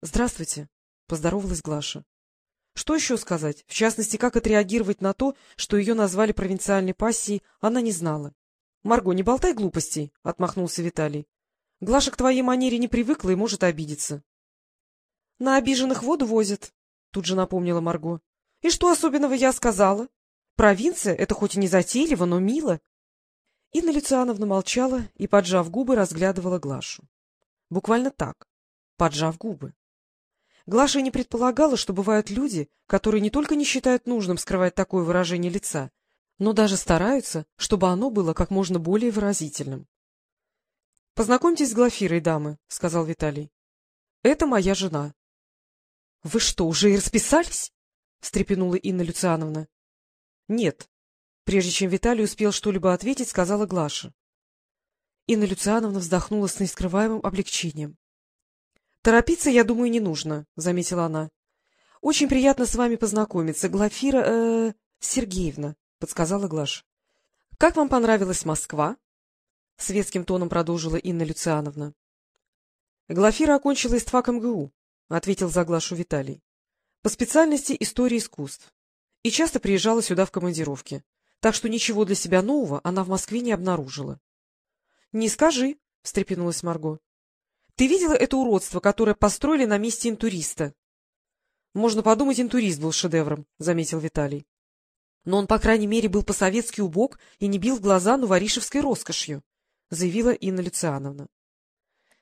— Здравствуйте, — поздоровалась Глаша. Что еще сказать? В частности, как отреагировать на то, что ее назвали провинциальной пассией, она не знала. — Марго, не болтай глупостей, — отмахнулся Виталий. — Глаша к твоей манере не привыкла и может обидеться. — На обиженных воду возят, — тут же напомнила Марго. — И что особенного я сказала? Провинция — это хоть и не затейливо, но мило. Инна Люциановна молчала и, поджав губы, разглядывала Глашу. Буквально так, поджав губы. Глаша не предполагала, что бывают люди, которые не только не считают нужным скрывать такое выражение лица, но даже стараются, чтобы оно было как можно более выразительным. — Познакомьтесь с Глафирой, дамы, — сказал Виталий. — Это моя жена. — Вы что, уже и расписались? — встрепенула Инна Люциановна. — Нет. Прежде чем Виталий успел что-либо ответить, сказала Глаша. Инна Люциановна вздохнула с нескрываемым облегчением. — Торопиться, я думаю, не нужно, — заметила она. — Очень приятно с вами познакомиться. Глафира э, Сергеевна, — подсказала Глаша. — Как вам понравилась Москва? — светским тоном продолжила Инна Люциановна. — Глафира окончила истфак МГУ, — ответил за Глашу Виталий. — По специальности истории искусств. И часто приезжала сюда в командировке. Так что ничего для себя нового она в Москве не обнаружила. — Не скажи, — встрепенулась Марго. Ты видела это уродство, которое построили на месте интуриста? — Можно подумать, интурист был шедевром, — заметил Виталий. Но он, по крайней мере, был по-советски убог и не бил в глаза новоришевской роскошью, — заявила Инна Люциановна.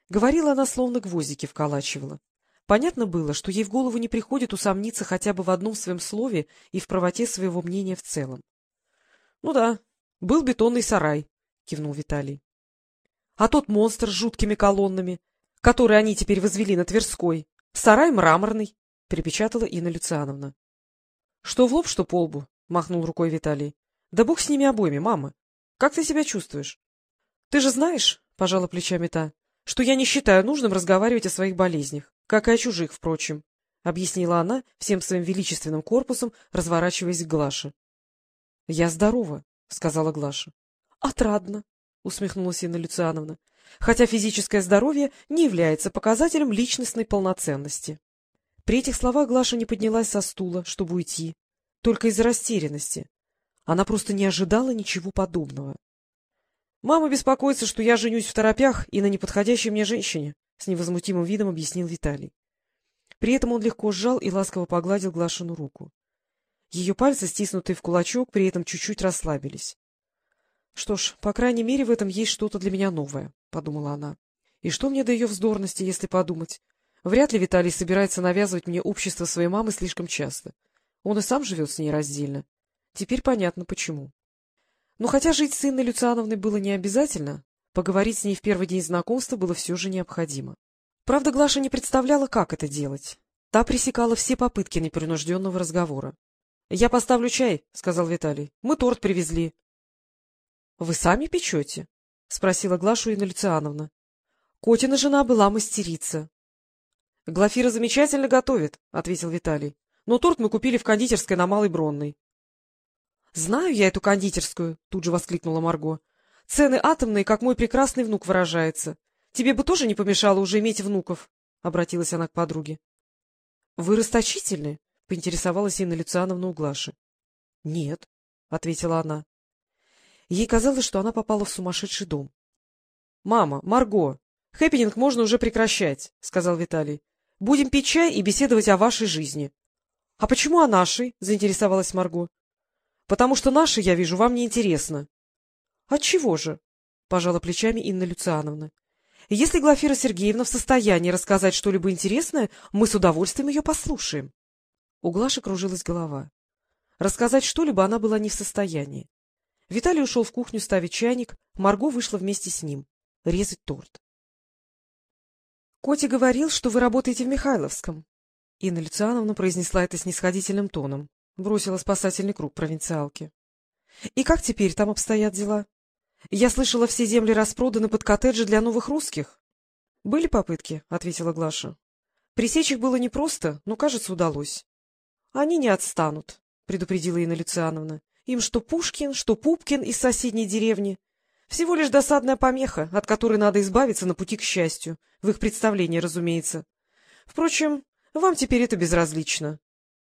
Говорила она, словно гвоздики вколачивала. Понятно было, что ей в голову не приходит усомниться хотя бы в одном своем слове и в правоте своего мнения в целом. — Ну да, был бетонный сарай, — кивнул Виталий. — А тот монстр с жуткими колоннами, который они теперь возвели на Тверской. Сарай мраморный, — перепечатала Инна Люциановна. — Что в лоб, что по лбу, — махнул рукой Виталий. — Да бог с ними обоими, мама. Как ты себя чувствуешь? — Ты же знаешь, — пожала плечами та, — что я не считаю нужным разговаривать о своих болезнях, как и о чужих, впрочем, — объяснила она всем своим величественным корпусом, разворачиваясь к Глаше. — Я здорова, — сказала Глаша. — Отрадно, — усмехнулась Инна Люциановна хотя физическое здоровье не является показателем личностной полноценности. При этих словах Глаша не поднялась со стула, чтобы уйти, только из-за растерянности. Она просто не ожидала ничего подобного. — Мама беспокоится, что я женюсь в торопях и на неподходящей мне женщине, — с невозмутимым видом объяснил Виталий. При этом он легко сжал и ласково погладил Глашину руку. Ее пальцы, стиснутые в кулачок, при этом чуть-чуть расслабились. Что ж, по крайней мере, в этом есть что-то для меня новое, — подумала она. И что мне до ее вздорности, если подумать? Вряд ли Виталий собирается навязывать мне общество своей мамы слишком часто. Он и сам живет с ней раздельно. Теперь понятно, почему. Но хотя жить с Инной Люциановной было не обязательно, поговорить с ней в первый день знакомства было все же необходимо. Правда, Глаша не представляла, как это делать. Та пресекала все попытки непринужденного разговора. — Я поставлю чай, — сказал Виталий. — Мы торт привезли. — Вы сами печете? — спросила Глашу Инна Люциановна. Котина жена была мастерица. — Глафира замечательно готовит, — ответил Виталий. — Но торт мы купили в кондитерской на Малой Бронной. — Знаю я эту кондитерскую, — тут же воскликнула Марго. — Цены атомные, как мой прекрасный внук выражается. Тебе бы тоже не помешало уже иметь внуков, — обратилась она к подруге. — Вы расточительны? — поинтересовалась Инна Люциановна у Глаши. — Нет, — ответила она. Ей казалось, что она попала в сумасшедший дом. — Мама, Марго, хэппенинг можно уже прекращать, — сказал Виталий. — Будем пить чай и беседовать о вашей жизни. — А почему о нашей? — заинтересовалась Марго. — Потому что нашей, я вижу, вам не интересно. — Отчего же? — пожала плечами Инна Люциановна. — Если Глафира Сергеевна в состоянии рассказать что-либо интересное, мы с удовольствием ее послушаем. У Глаши кружилась голова. Рассказать что-либо она была не в состоянии. Виталий ушел в кухню ставить чайник, Марго вышла вместе с ним резать торт. — Котя говорил, что вы работаете в Михайловском. Инна Люциановна произнесла это снисходительным тоном, бросила спасательный круг провинциалки. — И как теперь там обстоят дела? Я слышала, все земли распроданы под коттеджи для новых русских. — Были попытки, — ответила Глаша. — Пресечь их было непросто, но, кажется, удалось. — Они не отстанут, — предупредила Инна Люциановна. Им что Пушкин, что Пупкин из соседней деревни. Всего лишь досадная помеха, от которой надо избавиться на пути к счастью, в их представлении, разумеется. Впрочем, вам теперь это безразлично.